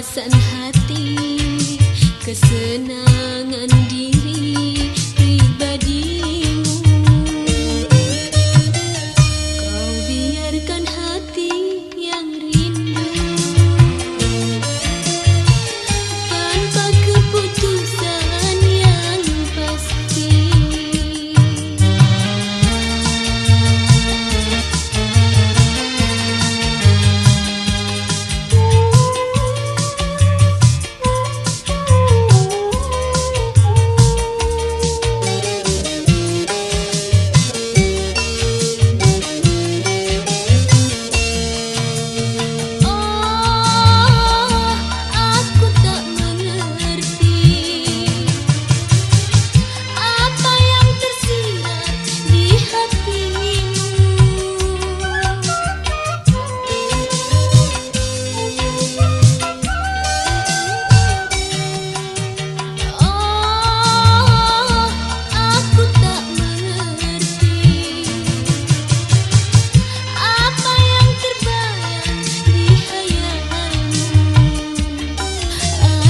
kepuasan hati kesenangan diri pribadi.